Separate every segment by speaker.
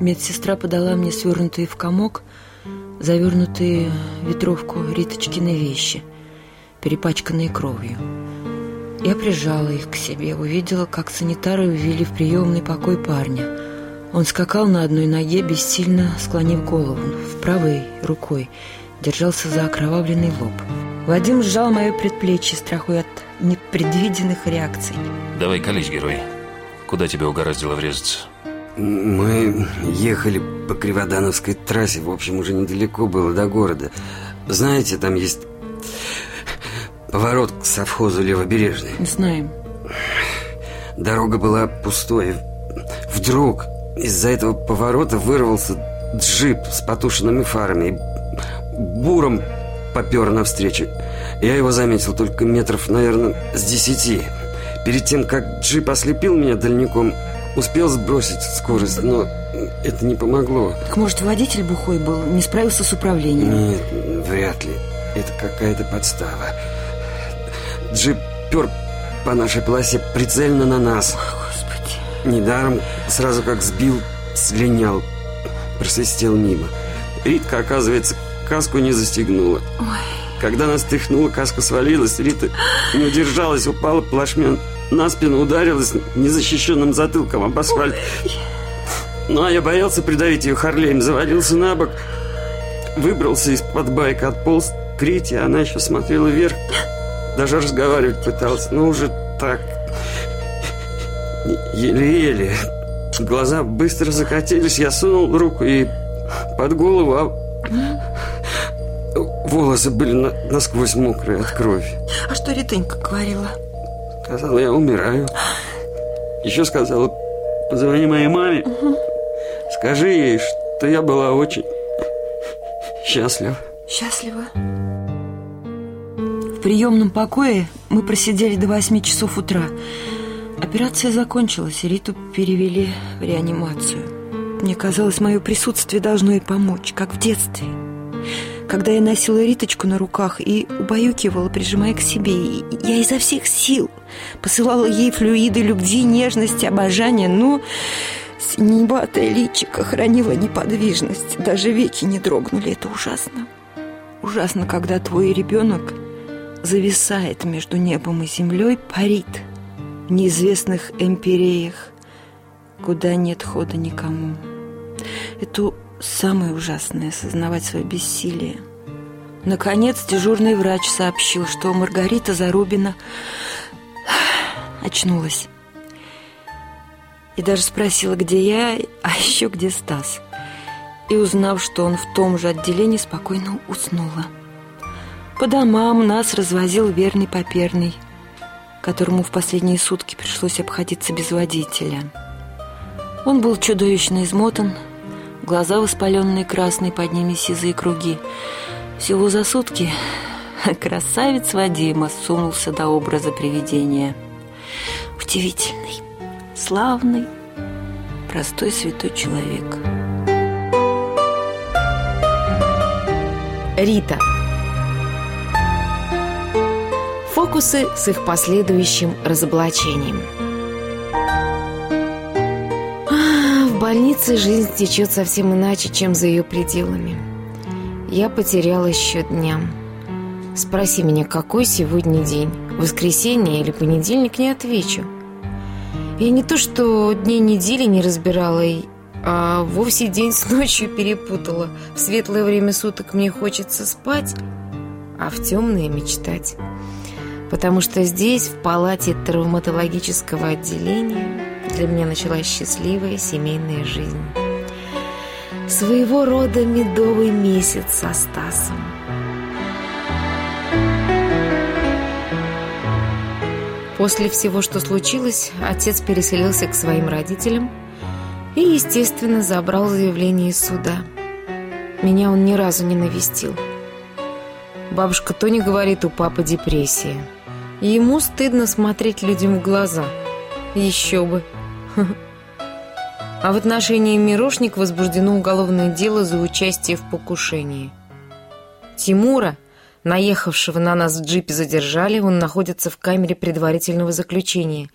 Speaker 1: Медсестра подала мне свернутые в комок, завернутые ветровку Риточкины вещи, перепачканные кровью. Я прижала их к себе, увидела, как санитары ввели в приемный покой парня. Он скакал на одной ноге, бессильно склонив голову, в правой рукой держался за окровавленный лоб. Вадим сжал мое предплечье, страхуя от непредвиденных реакций.
Speaker 2: Давай колись, герой. Куда тебя угораздило врезаться?
Speaker 3: Мы ехали по Криводановской трассе, в общем, уже недалеко было до города. Знаете, там есть поворот к совхозу Левобережный.
Speaker 1: Знаем.
Speaker 3: Дорога была пустой. Вдруг из-за этого поворота вырвался джип с потушенными фарами и буром попер навстречу. Я его заметил только метров, наверное, с десяти. Перед тем, как джип ослепил меня дальником, Успел сбросить скорость, но это не помогло.
Speaker 1: Так может, водитель бухой был, не справился с управлением?
Speaker 3: Нет, вряд ли. Это какая-то подстава. Джип пер по нашей полосе прицельно на нас.
Speaker 1: О, Господи.
Speaker 3: Недаром сразу как сбил, слинял, просвистел мимо. Ритка, оказывается, каску не застегнула.
Speaker 1: Ой.
Speaker 3: Когда нас тряхнула, каска свалилась, Рита не удержалась, упала плашмя на спину ударилась незащищенным затылком об асфальт. Ну, а я боялся придавить ее Харлеем, завалился на бок, выбрался из-под байка, отполз к Рите, она еще смотрела вверх, даже разговаривать пытался, но уже так, еле-еле. Глаза быстро закатились, я сунул руку и под голову, а волосы были на, насквозь мокрые от крови.
Speaker 1: А что Ритонька говорила?
Speaker 3: Сказала, я умираю. Еще сказала, позвони моей маме. Скажи ей, что я была очень счастлива.
Speaker 1: Счастлива? В приемном покое мы просидели до восьми часов утра. Операция закончилась, Риту перевели в реанимацию. Мне казалось, мое присутствие должно ей помочь, как в детстве когда я носила Риточку на руках и убаюкивала, прижимая к себе. Я изо всех сил посылала ей флюиды любви, нежности, обожания, но синебатое личико хранило неподвижность. Даже веки не дрогнули. Это ужасно. Ужасно, когда твой ребенок зависает между небом и землей, парит в неизвестных эмпиреях, куда нет хода никому. Эту Самое ужасное – осознавать свое бессилие. Наконец, дежурный врач сообщил, что Маргарита Зарубина очнулась. И даже спросила, где я, а еще где Стас. И узнав, что он в том же отделении, спокойно уснула. По домам нас развозил верный поперный, которому в последние сутки пришлось обходиться без водителя. Он был чудовищно измотан, Глаза воспаленные красные, под ними сизые круги. Всего за сутки красавец Вадима сунулся до образа привидения. Удивительный, славный, простой святой человек.
Speaker 4: Рита Фокусы с их последующим разоблачением – В больнице жизнь течет совсем иначе, чем за ее пределами. Я потеряла счет дням. Спроси меня, какой сегодня день? Воскресенье или понедельник, не отвечу. Я не то, что дни недели не разбирала, а вовсе день с ночью перепутала. В светлое время суток мне хочется спать, а в темное мечтать. Потому что здесь, в палате травматологического отделения, для меня началась счастливая семейная жизнь. Своего рода медовый месяц со Стасом. После всего, что случилось, отец переселился к своим родителям и, естественно, забрал заявление из суда. Меня он ни разу не навестил. Бабушка Тони говорит, у папы депрессия. Ему стыдно смотреть людям в глаза. Еще бы. А в отношении Мирошник возбуждено уголовное дело за участие в покушении. Тимура, наехавшего на нас в джипе, задержали, он находится в камере предварительного заключения.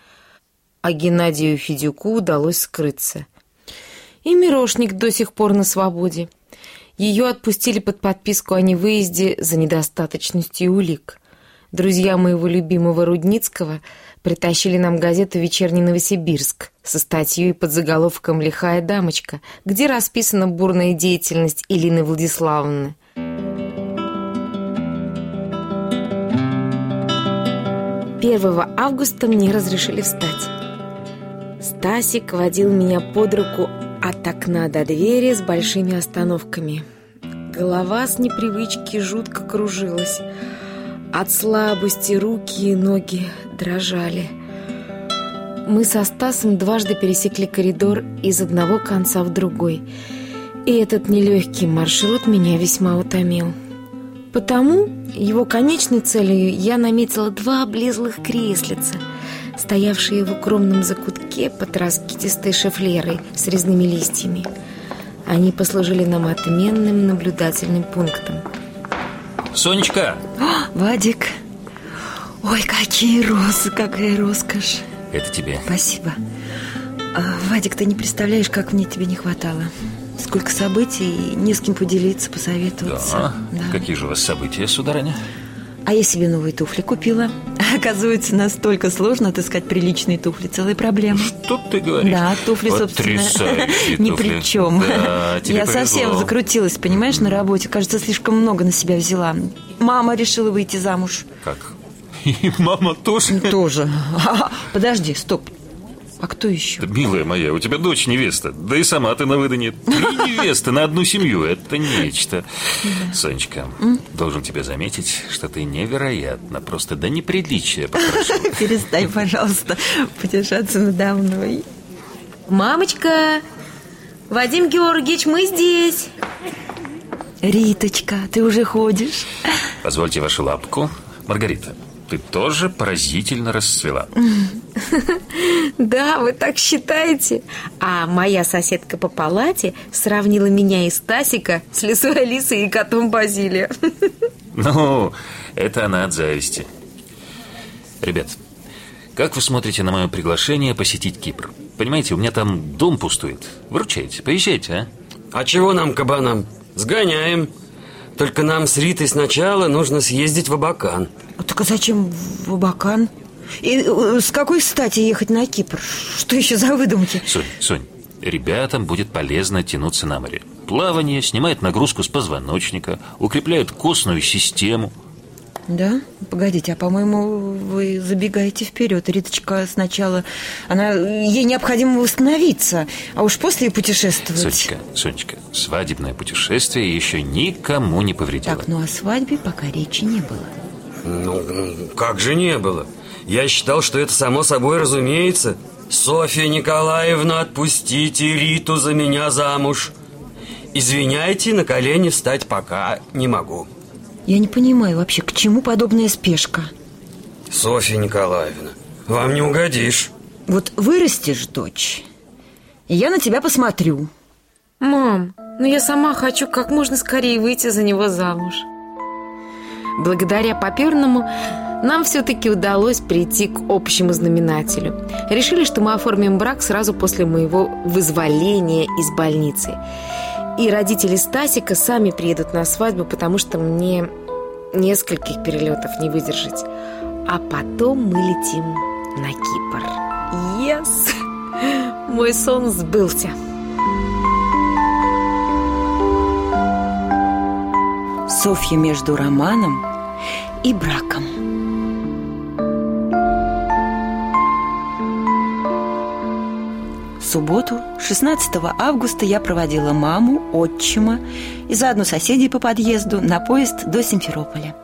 Speaker 4: А Геннадию Федюку удалось скрыться. И Мирошник до сих пор на свободе. Ее отпустили под подписку о невыезде за недостаточностью улик. Друзья моего любимого Рудницкого притащили нам газету «Вечерний Новосибирск» со статьей под заголовком «Лихая дамочка», где расписана бурная деятельность Илины Владиславовны. 1 августа мне разрешили встать. Стасик водил меня под руку от окна до двери с большими остановками. Голова с непривычки жутко кружилась. От слабости руки и ноги дрожали. Мы со Стасом дважды пересекли коридор из одного конца в другой. И этот нелегкий маршрут меня весьма утомил. Потому его конечной целью я наметила два облезлых креслица, стоявшие в укромном закутке под раскидистой шефлерой с резными листьями. Они послужили нам отменным наблюдательным пунктом.
Speaker 2: Сонечка!
Speaker 1: О, Вадик! Ой, какие розы, какая роскошь!
Speaker 2: Это тебе.
Speaker 1: Спасибо. А, Вадик, ты не представляешь, как мне тебе не хватало. Сколько событий, не с кем поделиться, посоветоваться.
Speaker 2: Да. Какие же у вас события, сударыня?
Speaker 1: А я себе новые туфли купила. Оказывается, настолько сложно отыскать приличные туфли. Целая проблема.
Speaker 2: Что ты говоришь?
Speaker 1: Да, туфли, собственно, ни при чем.
Speaker 2: Да,
Speaker 1: я
Speaker 2: повезло.
Speaker 1: совсем закрутилась, понимаешь, на работе. Кажется, слишком много на себя взяла. Мама решила выйти замуж.
Speaker 2: Как? И мама тоже?
Speaker 1: Тоже. Подожди, стоп. А кто еще?
Speaker 2: Да, милая моя, у тебя дочь невеста, да и сама ты на выдане. Три невесты на одну семью, это нечто. Сонечка, должен тебе заметить, что ты невероятно, просто до неприличия покрашена.
Speaker 1: Перестань, пожалуйста, потешаться надо мной.
Speaker 4: Мамочка! Вадим Георгиевич, мы здесь!
Speaker 1: Риточка, ты уже ходишь?
Speaker 2: Позвольте вашу лапку. Маргарита, ты тоже поразительно расцвела.
Speaker 4: Да, вы так считаете. А моя соседка по палате сравнила меня и Стасика с лисой Алисой и котом Базилия.
Speaker 2: Ну, это она от зависти. Ребят, как вы смотрите на мое приглашение посетить Кипр? Понимаете, у меня там дом пустует. Выручайте, поезжайте, а?
Speaker 3: А чего нам, кабанам? Сгоняем. Только нам с Ритой сначала нужно съездить в Абакан.
Speaker 1: Так а зачем в Абакан? И э, с какой стати ехать на Кипр? Что еще за выдумки?
Speaker 2: Сонь, Сонь, ребятам будет полезно тянуться на море. Плавание снимает нагрузку с позвоночника, укрепляет костную систему.
Speaker 1: Да? Погодите, а по-моему, вы забегаете вперед. Риточка сначала, она, ей необходимо восстановиться, а уж после путешествовать.
Speaker 2: Сонечка, Сонечка, свадебное путешествие еще никому не повредило.
Speaker 1: Так, ну о свадьбе пока речи не было.
Speaker 3: Ну, как же не было? Я считал, что это само собой разумеется. Софья Николаевна, отпустите Риту за меня замуж. Извиняйте, на колени встать пока не могу.
Speaker 1: Я не понимаю вообще, к чему подобная спешка?
Speaker 3: Софья Николаевна, вам не угодишь.
Speaker 1: Вот вырастешь, дочь, и я на тебя посмотрю.
Speaker 4: Мам, ну я сама хочу как можно скорее выйти за него замуж. Благодаря Поперному нам все-таки удалось прийти к общему знаменателю. Решили, что мы оформим брак сразу после моего вызволения из больницы. И родители Стасика сами приедут на свадьбу, потому что мне нескольких перелетов не выдержать. А потом мы летим на Кипр. Yes! Мой сон сбылся.
Speaker 1: Софья между романом и браком. Субботу, 16 августа, я проводила маму, отчима и заодно соседей по подъезду на поезд до Симферополя.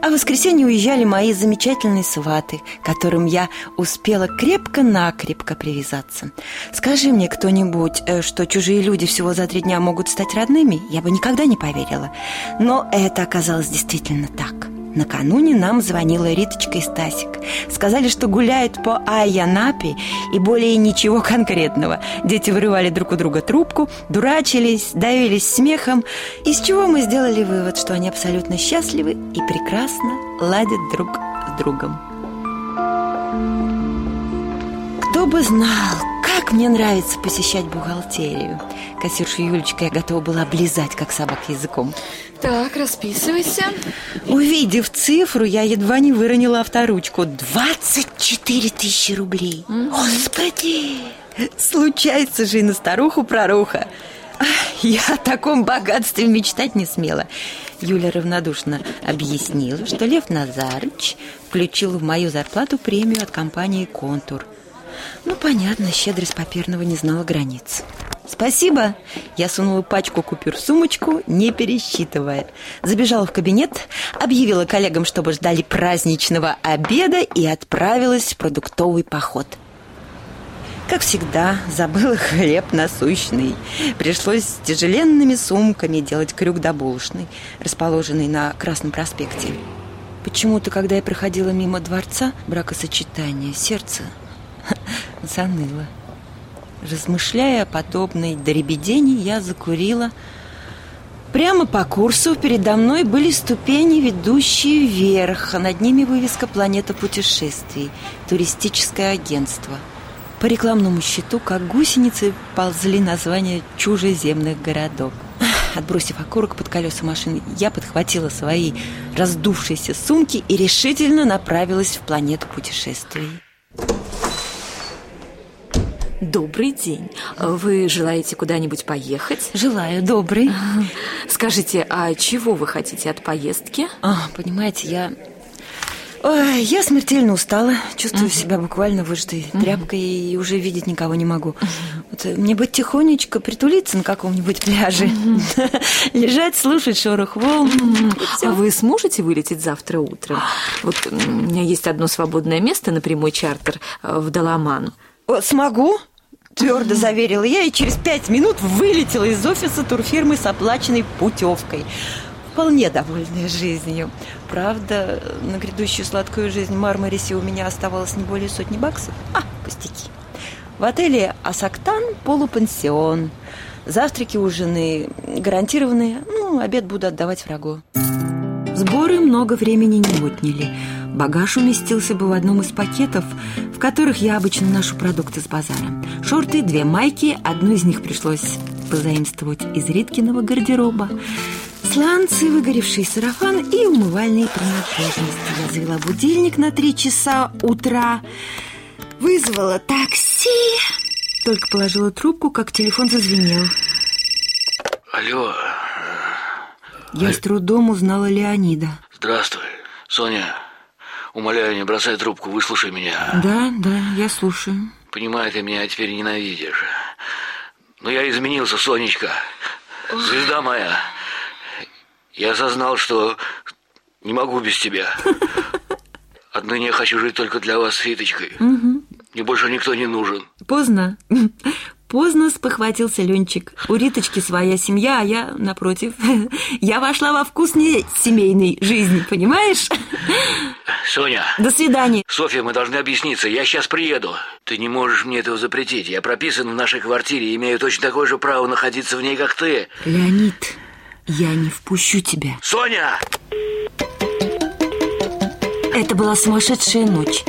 Speaker 1: А в воскресенье уезжали мои замечательные сваты, которым я успела крепко-накрепко привязаться. Скажи мне кто-нибудь, э, что чужие люди всего за три дня могут стать родными, я бы никогда не поверила. Но это оказалось действительно так. Накануне нам звонила Риточка и Стасик. Сказали, что гуляют по Айянапе и более ничего конкретного. Дети вырывали друг у друга трубку, дурачились, давились смехом, из чего мы сделали вывод, что они абсолютно счастливы и прекрасно ладят друг с другом. Кто бы знал, Как мне нравится посещать бухгалтерию. Кассиршу Юлечка я готова была облизать, как собак языком.
Speaker 4: Так, расписывайся.
Speaker 1: Увидев цифру, я едва не выронила авторучку. 24 тысячи рублей. Господи! Случается же и на старуху-проруха. Я о таком богатстве мечтать не смела. Юля равнодушно объяснила, что Лев Назарыч включил в мою зарплату премию от компании «Контур». Ну, понятно, щедрость Паперного не знала границ. Спасибо. Я сунула пачку купюр в сумочку, не пересчитывая. Забежала в кабинет, объявила коллегам, чтобы ждали праздничного обеда и отправилась в продуктовый поход. Как всегда, забыла хлеб насущный. Пришлось с тяжеленными сумками делать крюк до булочной, расположенной на Красном проспекте. Почему-то, когда я проходила мимо дворца бракосочетания, сердце заныло. Размышляя о подобной дребедени, я закурила. Прямо по курсу передо мной были ступени, ведущие вверх, а над ними вывеска «Планета путешествий», туристическое агентство. По рекламному счету, как гусеницы, ползли названия чужеземных городов. Отбросив окурок под колеса машины, я подхватила свои раздувшиеся сумки и решительно направилась в планету путешествий.
Speaker 5: Добрый день. Вы желаете куда-нибудь поехать?
Speaker 1: Желаю, добрый.
Speaker 5: Скажите, а чего вы хотите от поездки?
Speaker 1: А, понимаете, я... Ой, я смертельно устала, чувствую себя буквально выжатой тряпкой и уже видеть никого не могу. Вот мне бы тихонечко притулиться на каком-нибудь пляже, лежать, слушать шорох волн.
Speaker 5: А вы сможете вылететь завтра утром? Вот у меня есть одно свободное место на прямой чартер э, в Даламан.
Speaker 1: О, Смогу? Твердо заверила я и через пять минут вылетела из офиса турфирмы с оплаченной путевкой. Вполне довольная жизнью. Правда, на грядущую сладкую жизнь в Мармарисе у меня оставалось не более сотни баксов. А, пустяки. В отеле «Асактан» полупансион. Завтраки, ужины гарантированные. Ну, обед буду отдавать врагу. Сборы много времени не отняли. Багаж уместился бы в одном из пакетов, в которых я обычно ношу продукты с базара. Шорты, две майки, одну из них пришлось позаимствовать из Риткиного гардероба. Сланцы, выгоревший сарафан и умывальные принадлежности. Я завела будильник на три часа утра, вызвала такси. Только положила трубку, как телефон зазвенел.
Speaker 6: Алло.
Speaker 1: Я с трудом узнала Леонида.
Speaker 6: Здравствуй, Соня. Умоляю, не бросай трубку, выслушай меня.
Speaker 1: Да, да, я слушаю.
Speaker 6: Понимаю, ты меня теперь ненавидишь. Но я изменился, Сонечка. Звезда моя. Я осознал, что не могу без тебя. Отныне я хочу жить только для вас с Риточкой. Мне больше никто не нужен.
Speaker 1: Поздно. Поздно спохватился Ленчик. У Риточки своя семья, а я, напротив, я вошла во вкус не семейной жизни, понимаешь?
Speaker 6: Соня.
Speaker 1: До свидания.
Speaker 6: Софья, мы должны объясниться. Я сейчас приеду. Ты не можешь мне этого запретить. Я прописан в нашей квартире и имею точно такое же право находиться в ней, как ты.
Speaker 1: Леонид, я не впущу тебя.
Speaker 6: Соня!
Speaker 1: Это была сумасшедшая ночь.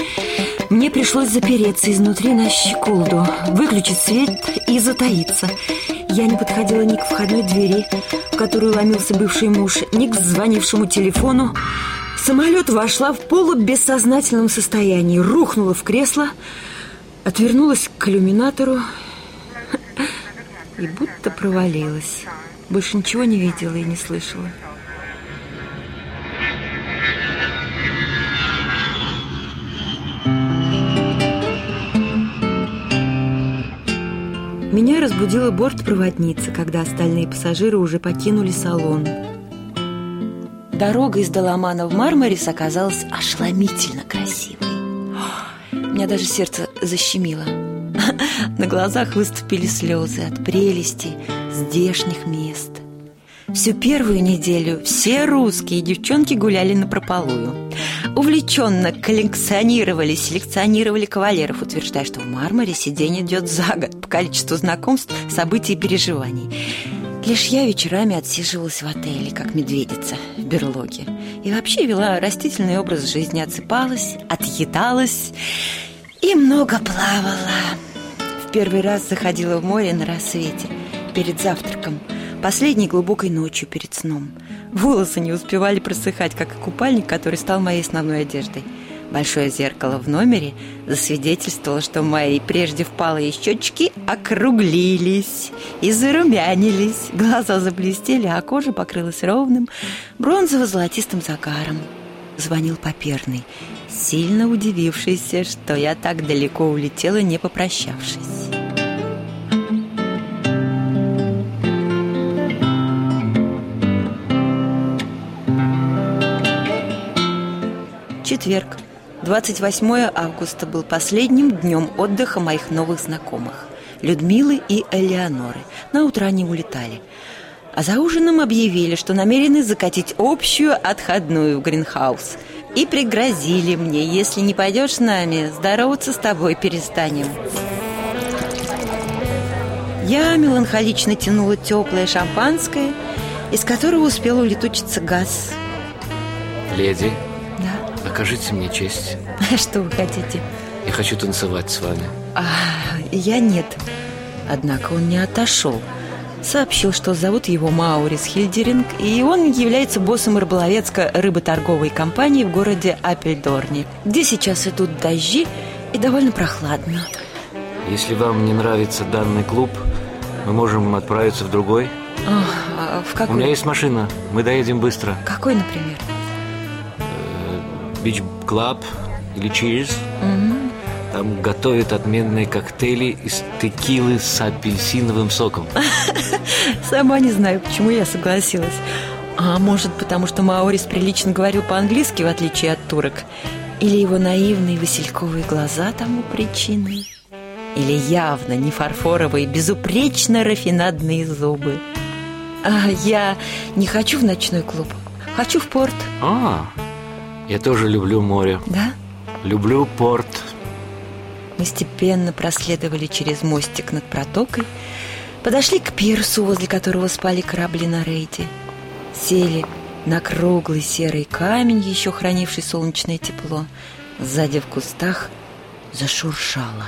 Speaker 1: Мне пришлось запереться изнутри на щеколду, выключить свет и затаиться. Я не подходила ни к входной двери, в которую ломился бывший муж, ни к звонившему телефону. Самолет вошла в полубессознательном состоянии, рухнула в кресло, отвернулась к иллюминатору и будто провалилась. Больше ничего не видела и не слышала. Меня разбудила бортпроводница, когда остальные пассажиры уже покинули салон. Дорога из Доломана в Мармарис оказалась ошеломительно красивой. Меня даже сердце защемило. На глазах выступили слезы от прелести здешних мест. Всю первую неделю все русские девчонки гуляли на прополую. Увлеченно коллекционировали, селекционировали кавалеров, утверждая, что в Мармарисе день идет за год по количеству знакомств, событий и переживаний. Лишь я вечерами отсиживалась в отеле, как медведица в берлоге. И вообще вела растительный образ жизни, отсыпалась, отъедалась и много плавала. в первый раз заходила в море на рассвете, перед завтраком, последней глубокой ночью перед сном. Волосы не успевали просыхать, как и купальник, который стал моей основной одеждой. Большое зеркало в номере засвидетельствовало, что мои прежде впалые щечки округлились и зарумянились. Глаза заблестели, а кожа покрылась ровным бронзово-золотистым загаром. Звонил Поперный, сильно удивившийся, что я так далеко улетела, не попрощавшись. Четверг. 28 августа был последним днем отдыха моих новых знакомых Людмилы и Элеоноры. На утро они улетали. А за ужином объявили, что намерены закатить общую отходную в Гринхаус. И пригрозили мне, если не пойдешь с нами, здороваться с тобой перестанем. Я меланхолично тянула теплое шампанское, из которого успел улетучиться газ.
Speaker 6: Леди. Окажите мне честь.
Speaker 1: Что вы хотите?
Speaker 6: Я хочу танцевать с вами.
Speaker 1: А, я нет. Однако он не отошел. Сообщил, что зовут его Маурис Хильдеринг, и он является боссом рыболовецко-рыботорговой компании в городе Апельдорне, где сейчас идут дожди и довольно прохладно.
Speaker 6: Если вам не нравится данный клуб, мы можем отправиться в другой.
Speaker 1: А, в
Speaker 6: У
Speaker 1: какой?
Speaker 6: меня есть машина, мы доедем быстро.
Speaker 1: Какой, например?
Speaker 6: Beach Club или Cheers. Там готовят отменные коктейли из текилы с апельсиновым соком.
Speaker 1: Сама не знаю, почему я согласилась. А может, потому что Маурис прилично говорил по-английски, в отличие от турок? Или его наивные васильковые глаза тому причиной? Или явно не фарфоровые, безупречно рафинадные зубы? А я не хочу в ночной клуб, хочу в порт,
Speaker 6: А, я тоже люблю море.
Speaker 1: да?
Speaker 6: Люблю порт.
Speaker 1: Мы степенно проследовали через мостик над протокой, подошли к пирсу, возле которого спали корабли на рейде, сели на круглый серый камень, еще хранивший солнечное тепло. Сзади в кустах зашуршало.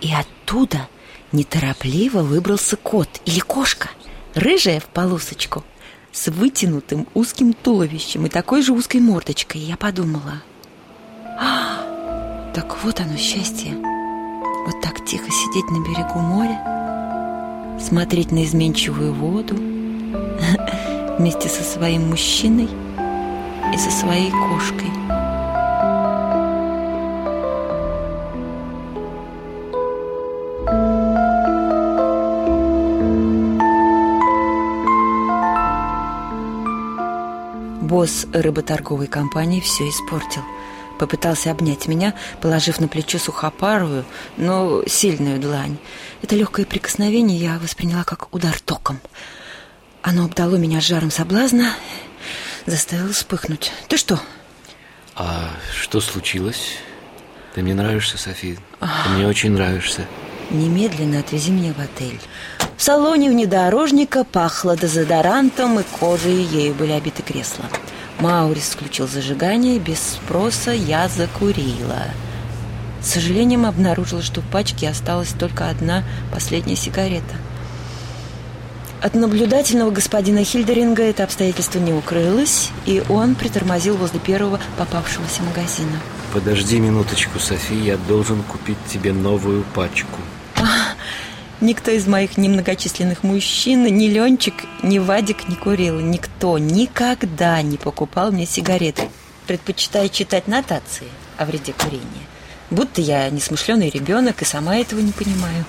Speaker 1: И оттуда неторопливо выбрался кот или кошка, рыжая в полосочку, с вытянутым узким туловищем и такой же узкой мордочкой. Я подумала, так вот оно счастье. Вот так тихо сидеть на берегу моря, смотреть на изменчивую воду вместе со своим мужчиной и со своей кошкой. Босс рыботорговой компании все испортил. Попытался обнять меня, положив на плечо сухопарую, но сильную длань. Это легкое прикосновение я восприняла как удар током. Оно обдало меня жаром соблазна, заставило вспыхнуть. Ты что?
Speaker 6: А что случилось? Ты мне нравишься, Софи. Ты мне очень нравишься.
Speaker 1: Немедленно отвези меня в отель. Салоне внедорожника пахло дезодорантом, и кожей ею были обиты кресла. Маурис включил зажигание, без спроса я закурила. С сожалением обнаружила, что в пачке осталась только одна последняя сигарета. От наблюдательного господина Хильдеринга это обстоятельство не укрылось, и он притормозил возле первого попавшегося магазина.
Speaker 6: Подожди минуточку, Софи, я должен купить тебе новую пачку.
Speaker 1: Никто из моих немногочисленных мужчин, ни Ленчик, ни Вадик не курил. Никто никогда не покупал мне сигареты. Предпочитаю читать нотации о вреде курения. Будто я несмышленый ребенок и сама этого не понимаю.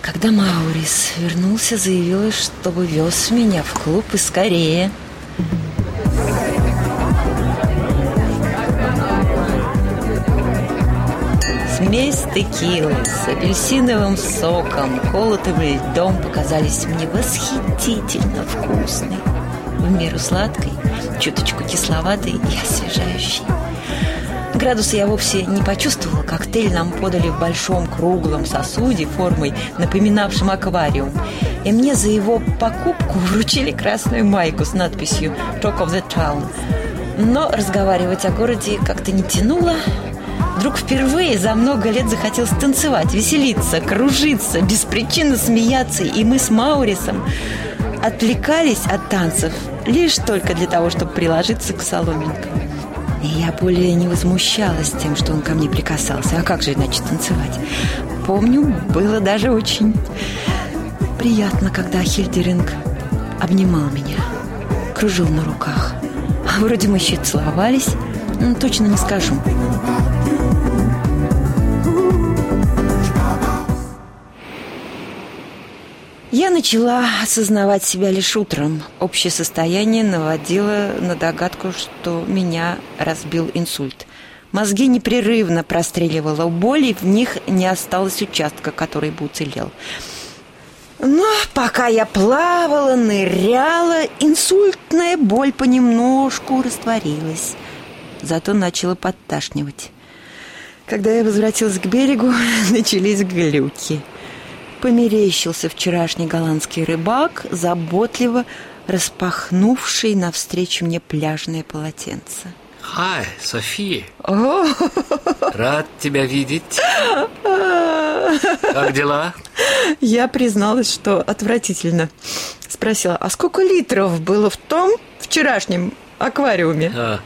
Speaker 1: Когда Маурис вернулся, заявила, чтобы вез меня в клуб и скорее. Смесь текилы с апельсиновым соком, колотым льдом показались мне восхитительно вкусной. В меру сладкой, чуточку кисловатой и освежающей. Градуса я вовсе не почувствовала. Коктейль нам подали в большом круглом сосуде формой, напоминавшем аквариум. И мне за его покупку вручили красную майку с надписью «Talk of the Town». Но разговаривать о городе как-то не тянуло. Вдруг впервые за много лет захотелось танцевать, веселиться, кружиться, беспричинно смеяться. И мы с Маурисом отвлекались от танцев лишь только для того, чтобы приложиться к соломинкам. И я более не возмущалась тем, что он ко мне прикасался. А как же иначе танцевать? Помню, было даже очень приятно, когда Хильдеринг обнимал меня, кружил на руках. А вроде мы еще целовались, но точно не скажу. Я начала осознавать себя лишь утром. Общее состояние наводило на догадку, что меня разбил инсульт. Мозги непрерывно простреливало боль, и в них не осталось участка, который бы уцелел. Но пока я плавала, ныряла, инсультная боль понемножку растворилась. Зато начала подташнивать. Когда я возвратилась к берегу, начались глюки – померещился вчерашний голландский рыбак, заботливо распахнувший навстречу мне пляжное полотенце.
Speaker 7: Хай, София. Рад тебя видеть. Как дела?
Speaker 1: Я призналась, что отвратительно. Спросила, а сколько литров было в том вчерашнем аквариуме?
Speaker 7: А,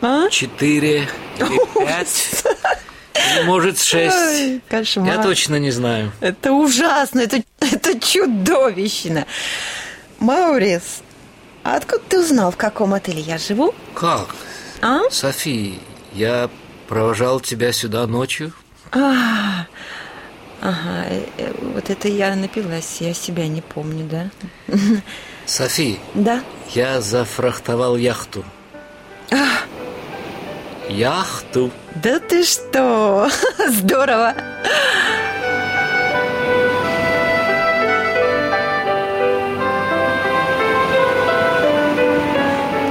Speaker 7: а? Четыре или пять. Может, шесть.
Speaker 1: Кошмар.
Speaker 7: Я точно не знаю.
Speaker 1: Это ужасно, это, это чудовищно. Маурис, а откуда ты узнал, в каком отеле я живу?
Speaker 7: Как?
Speaker 1: А?
Speaker 7: Софи, я провожал тебя сюда ночью.
Speaker 1: А, ага, э, э, вот это я напилась, я себя не помню, да?
Speaker 7: Софи.
Speaker 1: Да?
Speaker 7: Я зафрахтовал яхту.
Speaker 1: А,
Speaker 7: Яхту.
Speaker 1: Да ты что? Здорово!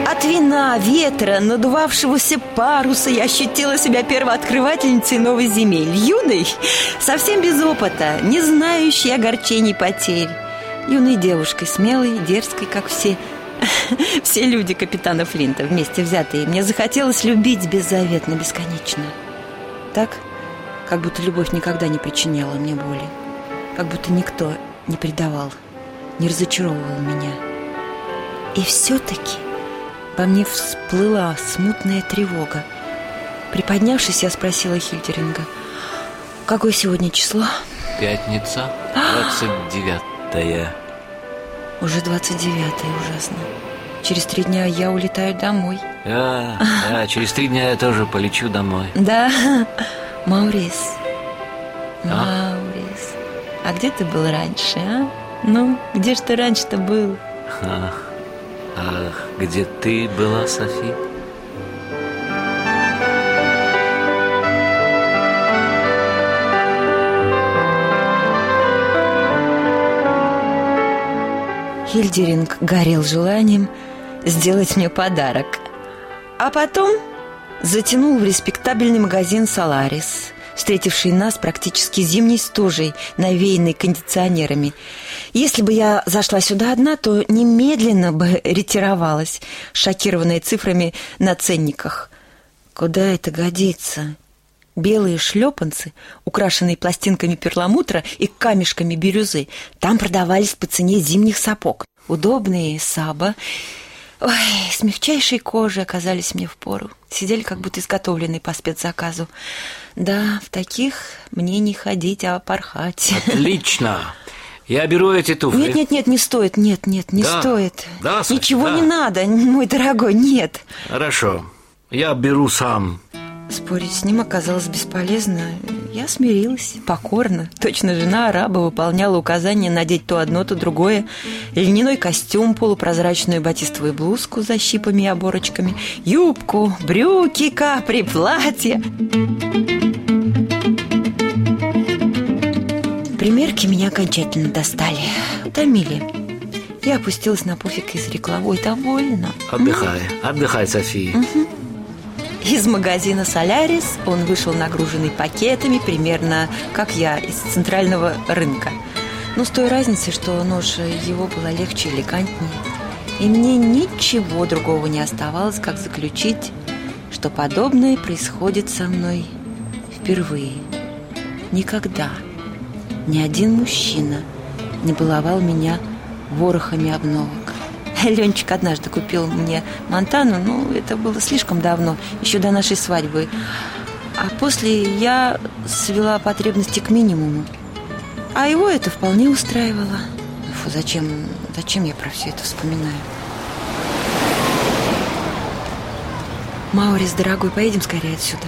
Speaker 1: От вина, ветра, надувавшегося паруса я ощутила себя первооткрывательницей новой земель. Юной, совсем без опыта, не знающей огорчений потерь. Юной девушкой, смелой, дерзкой, как все – все люди капитана Флинта вместе взятые. Мне захотелось любить беззаветно, бесконечно. Так, как будто любовь никогда не причиняла мне боли. Как будто никто не предавал, не разочаровывал меня. И все-таки во мне всплыла смутная тревога. Приподнявшись, я спросила Хильдеринга, какое сегодня число?
Speaker 7: Пятница, 29
Speaker 1: уже 29-е, ужасно. Через три дня я улетаю домой.
Speaker 7: Да, да, через три дня я тоже полечу домой.
Speaker 1: Да, Маурис. А? Маурис. А где ты был раньше, а? Ну, где же ты раньше-то был?
Speaker 7: Ах, ах, где ты была, Софи?
Speaker 1: Хильдеринг горел желанием сделать мне подарок. А потом затянул в респектабельный магазин «Соларис», встретивший нас практически зимней стужей, навеянной кондиционерами. Если бы я зашла сюда одна, то немедленно бы ретировалась, шокированная цифрами на ценниках. Куда это годится? Белые шлепанцы, украшенные пластинками перламутра и камешками бирюзы, там продавались по цене зимних сапог. Удобные саба, ой, с мягчайшей кожей оказались мне в пору. Сидели как будто изготовленные по спецзаказу. Да, в таких мне не ходить, а порхать.
Speaker 7: Отлично! Я беру эти туфли.
Speaker 1: Нет, нет, нет, не стоит, нет, нет, не
Speaker 7: да.
Speaker 1: стоит.
Speaker 7: Да, Саша,
Speaker 1: Ничего
Speaker 7: да.
Speaker 1: не надо, мой дорогой, нет.
Speaker 7: Хорошо, я беру сам.
Speaker 1: Спорить с ним оказалось бесполезно. Я смирилась, покорно. Точно жена араба выполняла указания надеть то одно, то другое. Льняной костюм, полупрозрачную батистовую блузку с защипами и оборочками, юбку, брюки, капри, платье. Примерки меня окончательно достали. Утомили. Я опустилась на пуфик и изрекла. Ой, довольно.
Speaker 7: Отдыхай, отдыхай, София.
Speaker 1: Угу. Из магазина «Солярис» он вышел нагруженный пакетами, примерно как я, из центрального рынка. Но с той разницей, что нож его была легче и элегантнее. И мне ничего другого не оставалось, как заключить, что подобное происходит со мной впервые. Никогда ни один мужчина не баловал меня ворохами обновок. Ленчик однажды купил мне Монтану, но это было слишком давно, еще до нашей свадьбы. А после я свела потребности к минимуму. А его это вполне устраивало. Фу, зачем, зачем я про все это вспоминаю? Маурис, дорогой, поедем скорее отсюда.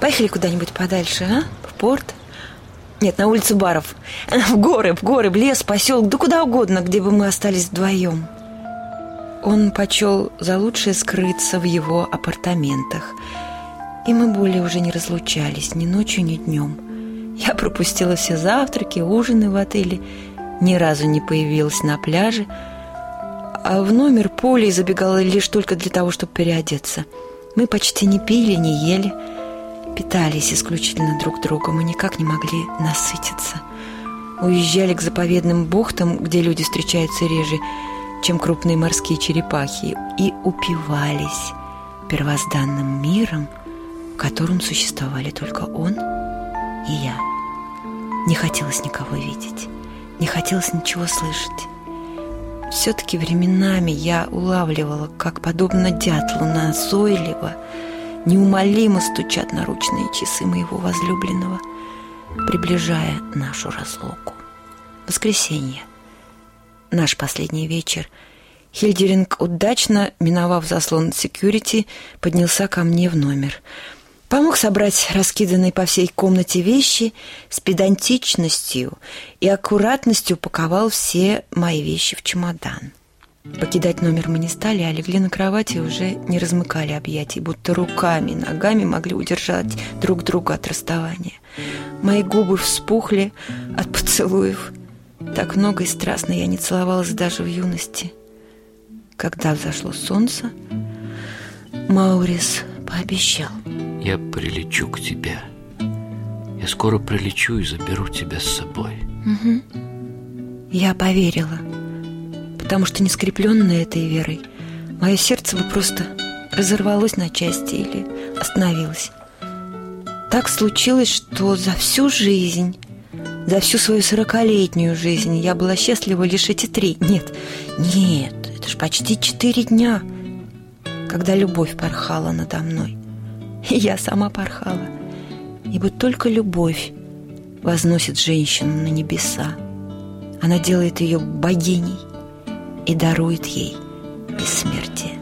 Speaker 1: Поехали куда-нибудь подальше, а? В порт? Нет, на улицу баров. В горы, в горы, в лес, поселок, да куда угодно, где бы мы остались вдвоем. Он почел за лучшее скрыться в его апартаментах. И мы более уже не разлучались ни ночью, ни днем. Я пропустила все завтраки, ужины в отеле, ни разу не появилась на пляже, а в номер Поли забегала лишь только для того, чтобы переодеться. Мы почти не пили, не ели, питались исключительно друг другом и никак не могли насытиться. Уезжали к заповедным бухтам, где люди встречаются реже, чем крупные морские черепахи, и упивались первозданным миром, в котором существовали только он и я. Не хотелось никого видеть, не хотелось ничего слышать. Все-таки временами я улавливала, как, подобно дятлу, назойливо, неумолимо стучат наручные часы моего возлюбленного, приближая нашу разлуку. Воскресенье – наш последний вечер, Хильдеринг, удачно миновав заслон секьюрити, поднялся ко мне в номер. Помог собрать раскиданные по всей комнате вещи, с педантичностью и аккуратностью упаковал все мои вещи в чемодан. Покидать номер мы не стали, а легли на кровати и уже не размыкали объятий, будто руками и ногами могли удержать друг друга от расставания. Мои губы вспухли от поцелуев – так много и страстно я не целовалась даже в юности. Когда взошло солнце, Маурис пообещал.
Speaker 7: Я прилечу к тебе. Я скоро прилечу и заберу тебя с собой.
Speaker 1: Угу. Я поверила, потому что не скрепленная этой верой, мое сердце бы просто разорвалось на части или остановилось. Так случилось, что за всю жизнь за всю свою сорокалетнюю жизнь я была счастлива лишь эти три. Нет, нет, это ж почти четыре дня, когда любовь порхала надо мной. И я сама порхала. Ибо только любовь возносит женщину на небеса. Она делает ее богиней и дарует ей бессмертие.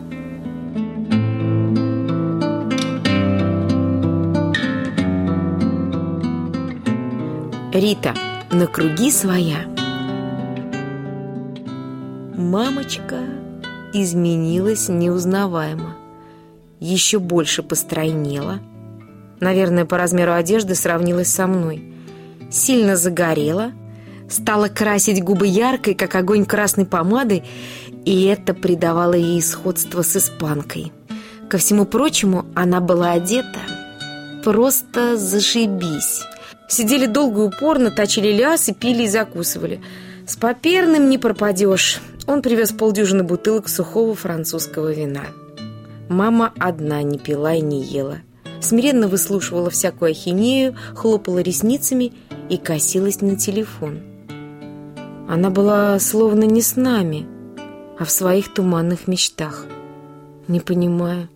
Speaker 4: Рита, на круги своя. Мамочка изменилась неузнаваемо. Еще больше постройнела. Наверное, по размеру одежды сравнилась со мной. Сильно загорела, стала красить губы яркой, как огонь красной помадой, и это придавало ей сходство с испанкой. Ко всему прочему, она была одета просто зашибись. Сидели долго и упорно, точили лясы, пили и закусывали. С Поперным не пропадешь. Он привез полдюжины бутылок сухого французского вина. Мама одна не пила и не ела. Смиренно выслушивала всякую ахинею, хлопала ресницами и косилась на телефон. Она была словно не с нами, а в своих туманных мечтах. Не понимаю,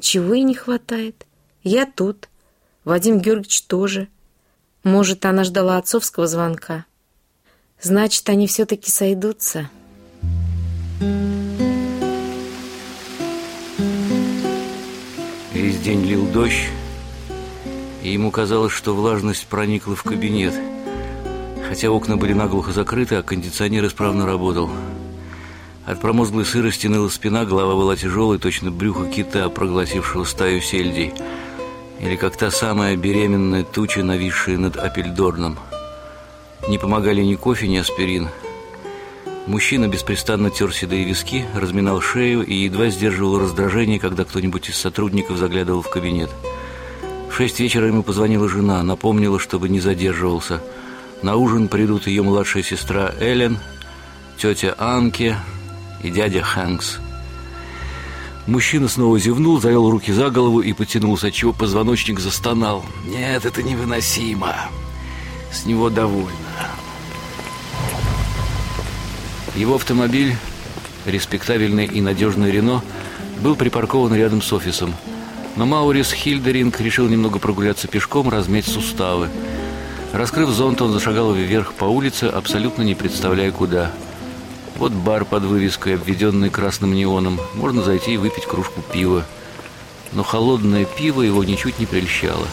Speaker 4: чего ей не хватает. Я тут, Вадим Георгиевич тоже – может, она ждала отцовского звонка. Значит, они все-таки сойдутся.
Speaker 7: Весь день лил дождь, и ему казалось, что влажность проникла в кабинет. Хотя окна были наглухо закрыты, а кондиционер исправно работал. От промозглой сырости ныла спина, голова была тяжелой, точно брюхо кита, проглотившего стаю сельдей – или как та самая беременная туча, нависшая над Апельдорном. Не помогали ни кофе, ни аспирин. Мужчина беспрестанно тер седые виски, разминал шею и едва сдерживал раздражение, когда кто-нибудь из сотрудников заглядывал в кабинет. В шесть вечера ему позвонила жена, напомнила, чтобы не задерживался. На ужин придут ее младшая сестра Эллен, тетя Анке и дядя Хэнкс – Мужчина снова зевнул, завел руки за голову и потянулся, отчего позвоночник застонал. Нет, это невыносимо. С него довольно. Его автомобиль, респектабельный и надежный Рено, был припаркован рядом с офисом. Но Маурис Хильдеринг решил немного прогуляться пешком, размять суставы. Раскрыв зонт, он зашагал вверх по улице, абсолютно не представляя куда. Вот бар под вывеской, обведенный красным неоном. Можно зайти и выпить кружку пива. Но холодное пиво его ничуть не прельщало.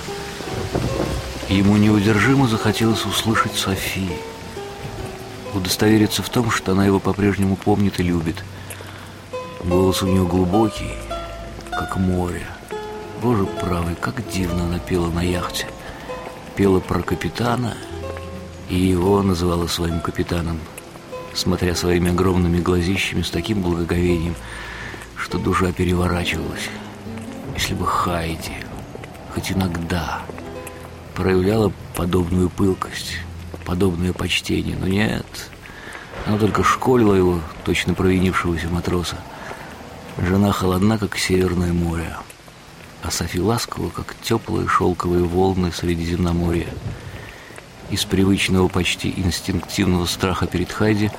Speaker 7: Ему неудержимо захотелось услышать Софи. Удостовериться в том, что она его по-прежнему помнит и любит. Голос у нее глубокий, как море. Боже правый, как дивно она пела на яхте. Пела про капитана, и его называла своим капитаном, смотря своими огромными глазищами с таким благоговением, что душа переворачивалась. Если бы Хайди хоть иногда проявляла подобную пылкость, подобное почтение, но нет, она только школила его, точно провинившегося матроса. Жена холодна, как Северное море а Софи ласково, как теплые шелковые волны Средиземноморья. Из привычного, почти инстинктивного страха перед Хайди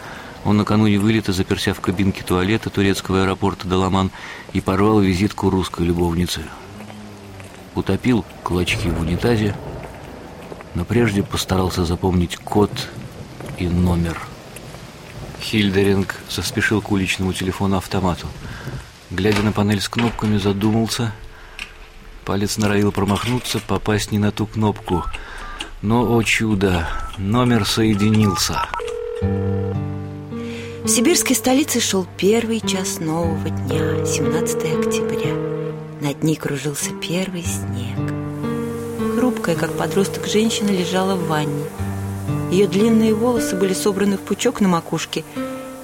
Speaker 7: он накануне вылета, заперся в кабинке туалета турецкого аэропорта Даламан и порвал визитку русской любовницы. Утопил клочки в унитазе, но прежде постарался запомнить код и номер. Хильдеринг заспешил к уличному телефону-автомату. Глядя на панель с кнопками, задумался – Палец норовил промахнуться, попасть не на ту кнопку. Но, о чудо, номер соединился.
Speaker 1: В сибирской столице шел первый час нового дня, 17 октября. Над ней кружился первый снег. Хрупкая, как подросток, женщина лежала в ванне. Ее длинные волосы были собраны в пучок на макушке.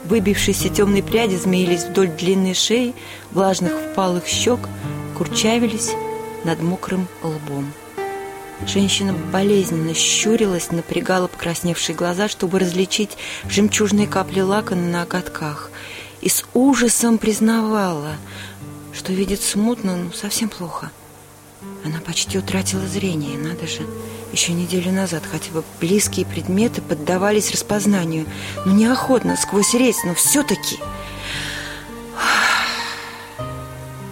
Speaker 1: Выбившиеся темные пряди змеились вдоль длинной шеи, влажных впалых щек, курчавились над мокрым лбом. Женщина болезненно щурилась, напрягала покрасневшие глаза, чтобы различить жемчужные капли лака на ноготках, и с ужасом признавала, что видит смутно, но совсем плохо. Она почти утратила зрение, надо же. Еще неделю назад хотя бы близкие предметы поддавались распознанию, но неохотно, сквозь резь, но все-таки...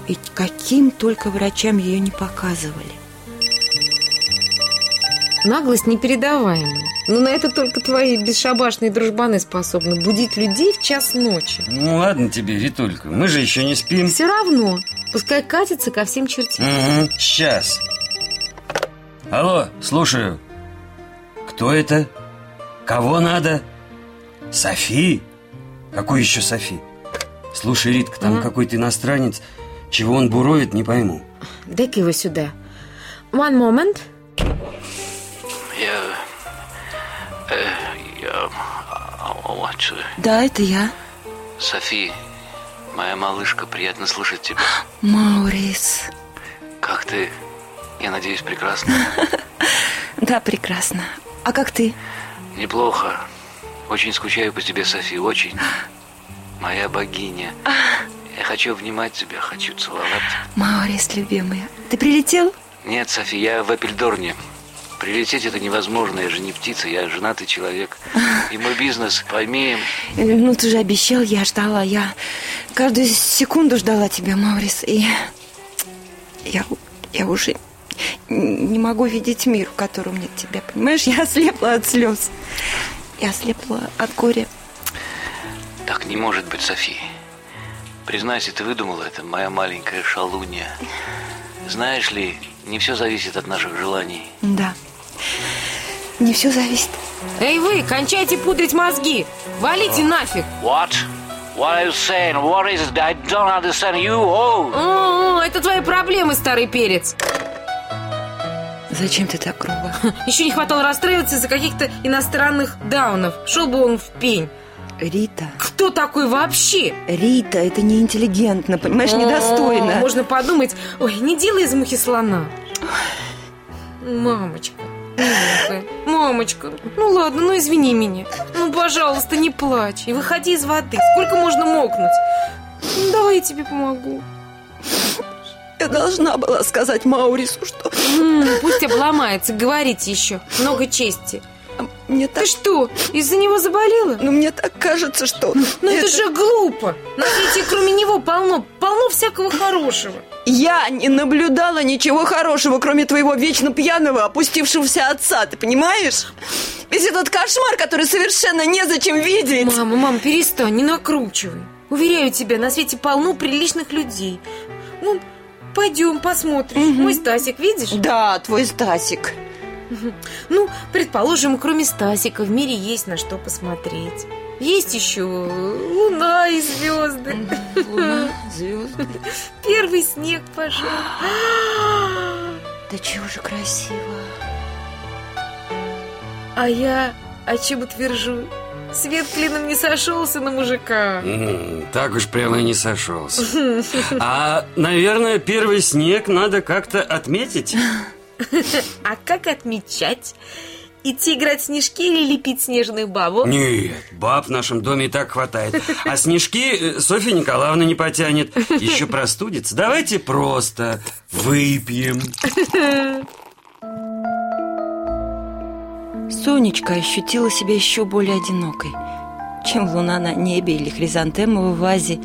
Speaker 1: И каким только врачам ее не показывали.
Speaker 4: Наглость непередаваемая. Но на это только твои бесшабашные дружбаны способны будить людей в час ночи.
Speaker 3: Ну ладно тебе, Витулька, мы же еще не спим.
Speaker 4: Все равно, пускай катится ко всем чертям.
Speaker 3: Угу, сейчас. Алло, слушаю. Кто это? Кого надо? Софи? Какой еще Софи? Слушай, Ритка, там а? какой-то иностранец чего он буровит, не пойму.
Speaker 4: Дай-ка его сюда. One moment.
Speaker 6: Я... Э, я...
Speaker 1: Да, это я.
Speaker 6: Софи, моя малышка, приятно слышать тебя.
Speaker 1: Маурис.
Speaker 6: Как ты? Я надеюсь, прекрасно.
Speaker 1: Да, прекрасно. А как ты?
Speaker 6: Неплохо. Очень скучаю по тебе, Софи, очень. Моя богиня. Я хочу обнимать тебя, хочу целовать.
Speaker 1: Маурис, любимая, ты прилетел?
Speaker 6: Нет, Софи, я в Эппельдорне. Прилететь это невозможно, я же не птица, я женатый человек. И мой бизнес, пойми...
Speaker 1: Ну, ты же обещал, я ждала, я каждую секунду ждала тебя, Маурис, и я, я уже не могу видеть мир, в котором нет тебя, понимаешь? Я ослепла от слез, я ослепла от горя.
Speaker 6: Так не может быть, София. Признайся, ты выдумала это, моя маленькая шалунья. Знаешь ли, не все зависит от наших желаний.
Speaker 1: Да, не все зависит.
Speaker 4: Эй вы, кончайте пудрить мозги! Валите нафиг!
Speaker 6: What? What are you saying? What is it? I don't understand you. Oh.
Speaker 4: О, это твои проблемы, старый перец.
Speaker 1: Зачем ты так грубо?
Speaker 4: Еще не хватало расстраиваться из-за каких-то иностранных даунов. Шел бы он в пень.
Speaker 1: Рита.
Speaker 4: Кто такой вообще?
Speaker 1: Рита, это неинтеллигентно, понимаешь, недостойно.
Speaker 4: Можно подумать, ой, не делай из мухи слона. Мамочка, милая, мамочка, ну ладно, ну извини меня. Ну, пожалуйста, не плачь и выходи из воды. Сколько можно мокнуть? Ну, давай я тебе помогу.
Speaker 1: Я должна была сказать Маурису, что...
Speaker 4: М, Пусть обломается, говорите еще. Много чести.
Speaker 1: Мне так...
Speaker 4: Ты что, из-за него заболела?
Speaker 1: Ну, мне так кажется, что...
Speaker 4: Ну это же глупо. На свете кроме него полно, полно всякого хорошего.
Speaker 1: Я не наблюдала ничего хорошего, кроме твоего вечно пьяного, опустившегося отца, ты понимаешь? Весь этот кошмар, который совершенно незачем видеть.
Speaker 4: Мама, мама, перестань, не накручивай. Уверяю тебя, на свете полно приличных людей. Ну, пойдем посмотрим. Мой Стасик, видишь?
Speaker 1: Да, твой Стасик.
Speaker 4: Ну, предположим, кроме Стасика в мире есть на что посмотреть. Есть еще луна и звезды.
Speaker 1: Луна, звезды.
Speaker 4: Первый снег пошел.
Speaker 1: Да чего же красиво.
Speaker 4: А я о чем утвержу? Свет клином не сошелся на мужика.
Speaker 3: Так уж прямо и не сошелся. А, наверное, первый снег надо как-то отметить.
Speaker 4: А как отмечать? Идти играть в снежки или лепить снежную бабу?
Speaker 3: Нет, баб в нашем доме и так хватает. А снежки э, Софья Николаевна не потянет. Еще простудится. Давайте просто выпьем.
Speaker 1: Сонечка ощутила себя еще более одинокой, чем луна на небе или хризантема в вазе.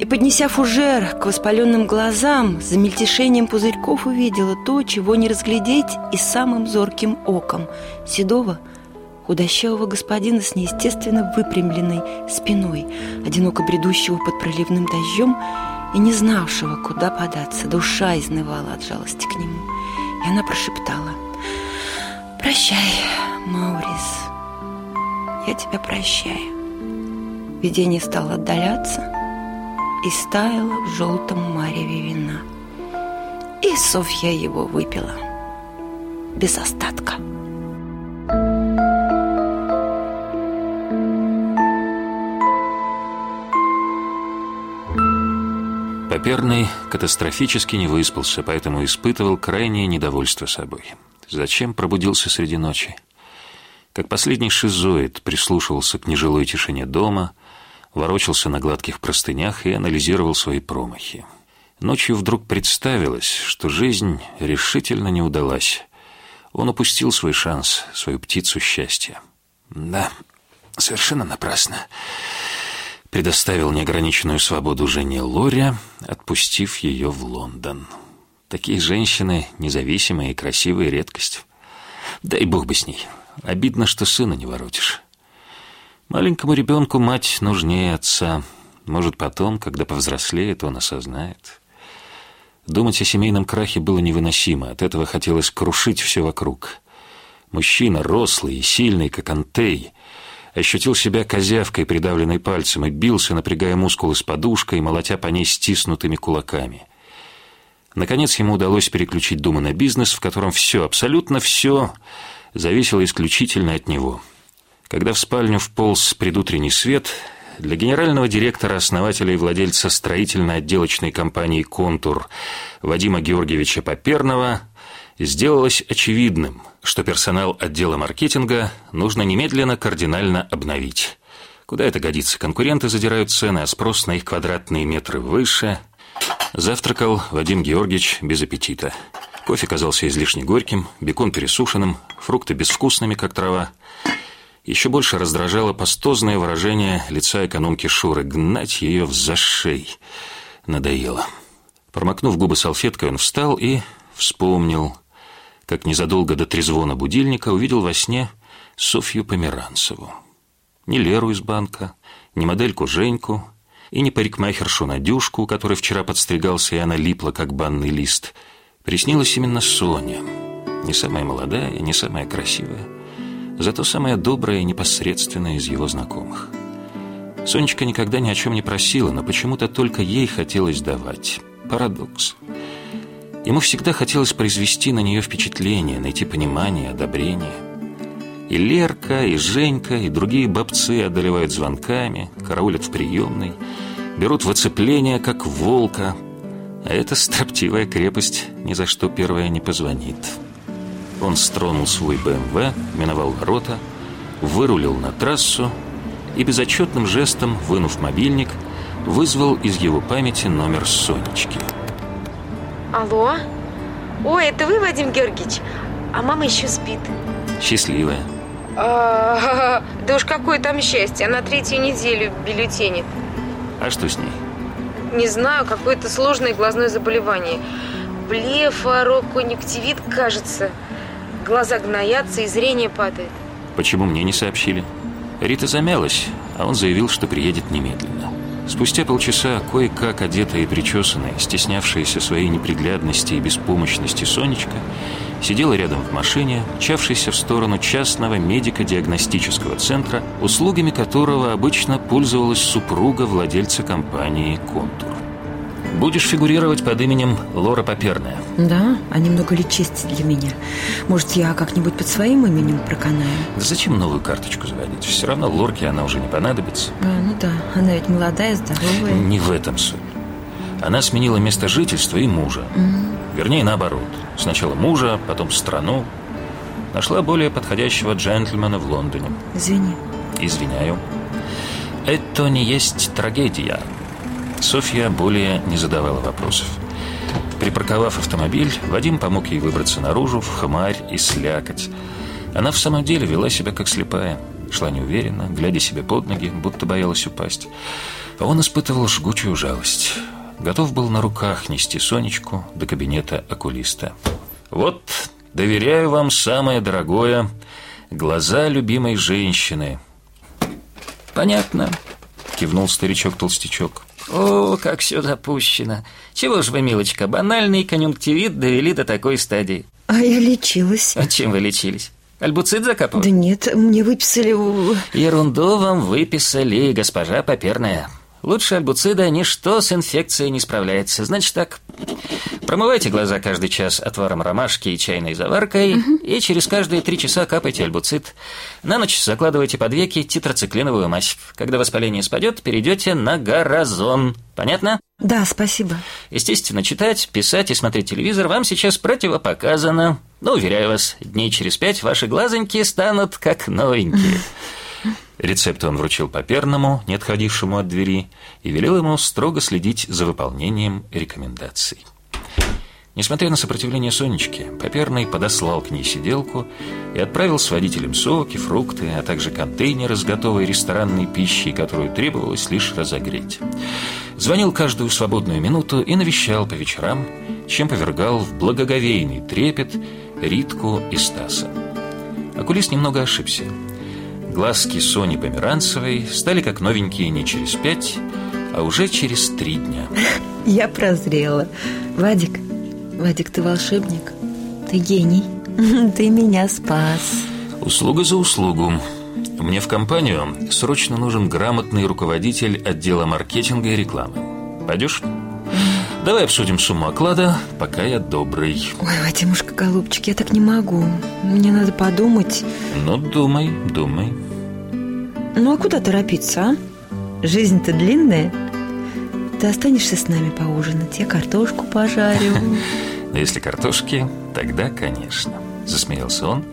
Speaker 1: И, поднеся фужер к воспаленным глазам, за мельтешением пузырьков увидела то, чего не разглядеть и самым зорким оком седого, худощавого господина с неестественно выпрямленной спиной, одиноко бредущего под проливным дождем и не знавшего, куда податься. Душа изнывала от жалости к нему. И она прошептала «Прощай, Маурис, я тебя прощаю». Видение стало отдаляться и стаяло в желтом мареве вина. И Софья его выпила без остатка.
Speaker 2: Поперный катастрофически не выспался, поэтому испытывал крайнее недовольство собой. Зачем пробудился среди ночи? Как последний шизоид прислушивался к нежилой тишине дома, ворочался на гладких простынях и анализировал свои промахи. Ночью вдруг представилось, что жизнь решительно не удалась. Он упустил свой шанс, свою птицу счастья. Да, совершенно напрасно. Предоставил неограниченную свободу жене Лоре, отпустив ее в Лондон. Такие женщины, независимые и красивые, редкость. Дай бог бы с ней. Обидно, что сына не воротишь. Маленькому ребенку мать нужнее отца. Может, потом, когда повзрослеет, он осознает. Думать о семейном крахе было невыносимо. От этого хотелось крушить все вокруг. Мужчина, рослый и сильный, как Антей, ощутил себя козявкой, придавленной пальцем, и бился, напрягая мускулы с подушкой, молотя по ней стиснутыми кулаками. Наконец ему удалось переключить думы на бизнес, в котором все, абсолютно все, зависело исключительно от него. Когда в спальню вполз предутренний свет, для генерального директора, основателя и владельца строительно-отделочной компании «Контур» Вадима Георгиевича Поперного сделалось очевидным, что персонал отдела маркетинга нужно немедленно кардинально обновить. Куда это годится? Конкуренты задирают цены, а спрос на их квадратные метры выше. Завтракал Вадим Георгиевич без аппетита. Кофе казался излишне горьким, бекон пересушенным, фрукты безвкусными, как трава. Еще больше раздражало пастозное выражение лица экономки Шуры. Гнать ее в зашей. Надоело. Промокнув губы салфеткой, он встал и вспомнил, как незадолго до трезвона будильника увидел во сне Софью Померанцеву. Не Леру из банка, не модельку Женьку и не парикмахершу Надюшку, которой вчера подстригался, и она липла, как банный лист. Приснилась именно Соня. Не самая молодая, не самая красивая, зато самая добрая и непосредственная из его знакомых. Сонечка никогда ни о чем не просила, но почему-то только ей хотелось давать. Парадокс. Ему всегда хотелось произвести на нее впечатление, найти понимание, одобрение. И Лерка, и Женька, и другие бабцы одолевают звонками, караулят в приемной, берут в оцепление, как волка. А эта строптивая крепость ни за что первая не позвонит. Он стронул свой БМВ, миновал ворота, вырулил на трассу и безотчетным жестом, вынув мобильник, вызвал из его памяти номер Сонечки.
Speaker 4: Алло? Ой, это вы, Вадим Георгиевич? А мама еще спит.
Speaker 2: Счастливая.
Speaker 4: А, да уж какое там счастье, она третью неделю бюллетенит.
Speaker 2: А что с ней?
Speaker 4: Не знаю, какое-то сложное глазное заболевание. Блефороконъюнктивит, кажется. Глаза гноятся и зрение падает.
Speaker 2: Почему мне не сообщили? Рита замялась, а он заявил, что приедет немедленно. Спустя полчаса кое-как одетая и причесанная, стеснявшаяся своей неприглядности и беспомощности Сонечка, сидела рядом в машине, чавшейся в сторону частного медико-диагностического центра, услугами которого обычно пользовалась супруга владельца компании «Контур». Будешь фигурировать под именем Лора Поперная.
Speaker 1: Да, а немного ли чести для меня? Может, я как-нибудь под своим именем проканаю?
Speaker 2: Да зачем новую карточку заводить? Все равно Лорке она уже не понадобится.
Speaker 1: А, ну да, она ведь молодая, здоровая.
Speaker 2: Не в этом суть. Она сменила место жительства и мужа.
Speaker 1: М.
Speaker 2: Вернее, наоборот. Сначала мужа, потом страну. Нашла более подходящего джентльмена в Лондоне.
Speaker 1: Извини.
Speaker 2: Извиняю. Это не есть трагедия. Софья более не задавала вопросов. Припарковав автомобиль, Вадим помог ей выбраться наружу, в хмарь и слякоть. Она в самом деле вела себя как слепая. Шла неуверенно, глядя себе под ноги, будто боялась упасть. А он испытывал жгучую жалость. Готов был на руках нести Сонечку до кабинета окулиста. «Вот, доверяю вам самое дорогое — глаза любимой женщины». «Понятно», — кивнул старичок-толстячок.
Speaker 8: О, как все запущено. Чего ж вы, милочка, банальный конъюнктивит довели до такой стадии.
Speaker 1: А я лечилась.
Speaker 8: А чем вы лечились? Альбуцид закапывали?
Speaker 1: Да нет, мне выписали...
Speaker 8: Ерунду вам выписали, госпожа Поперная. Лучше альбуцида ничто с инфекцией не справляется. Значит так, промывайте глаза каждый час отваром ромашки и чайной заваркой, и через каждые три часа капайте альбуцид. На ночь закладывайте под веки тетрациклиновую мазь. Когда воспаление спадет, перейдете на горазон. Понятно?
Speaker 1: Да, спасибо.
Speaker 8: Естественно, читать, писать и смотреть телевизор вам сейчас противопоказано. Но, уверяю вас, дней через пять ваши глазоньки станут как новенькие.
Speaker 2: Рецепт он вручил Поперному, не отходившему от двери, и велел ему строго следить за выполнением рекомендаций. Несмотря на сопротивление Сонечки, Поперный подослал к ней сиделку и отправил с водителем соки, фрукты, а также контейнеры с готовой ресторанной пищей, которую требовалось лишь разогреть. Звонил каждую свободную минуту и навещал по вечерам, чем повергал в благоговейный трепет Ритку и Стаса. Окулист немного ошибся. Глазки Сони Померанцевой стали как новенькие не через пять, а уже через три дня.
Speaker 1: Я прозрела. Вадик, Вадик, ты волшебник. Ты гений. Ты меня спас.
Speaker 2: Услуга за услугу. Мне в компанию срочно нужен грамотный руководитель отдела маркетинга и рекламы. Пойдешь? Давай обсудим сумму оклада, пока я добрый.
Speaker 1: Ой, Вадимушка, голубчик, я так не могу. Мне надо подумать.
Speaker 2: Ну, думай, думай.
Speaker 1: Ну, а куда торопиться, а? Жизнь-то длинная. Ты останешься с нами поужинать, я картошку пожарю.
Speaker 2: Но если картошки, тогда, конечно. Засмеялся он,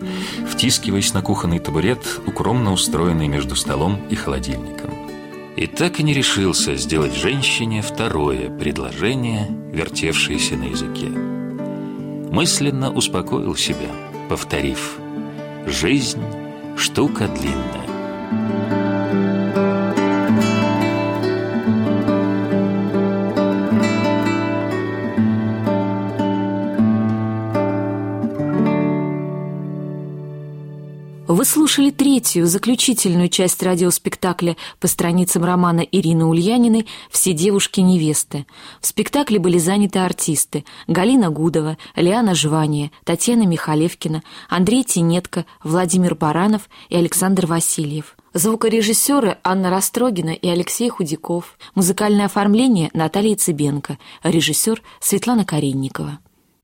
Speaker 2: втискиваясь на кухонный табурет, укромно устроенный между столом и холодильником. И так и не решился сделать женщине второе предложение, вертевшееся на языке. Мысленно успокоил себя, повторив «Жизнь – штука длинная».
Speaker 5: Вы слушали третью, заключительную часть радиоспектакля по страницам романа Ирины Ульяниной «Все девушки-невесты». В спектакле были заняты артисты Галина Гудова, Лиана Жвания, Татьяна Михалевкина, Андрей Тинетко, Владимир Баранов и Александр Васильев. Звукорежиссеры Анна Растрогина и Алексей Худяков. Музыкальное оформление Наталья Цыбенко. Режиссер Светлана Каренникова.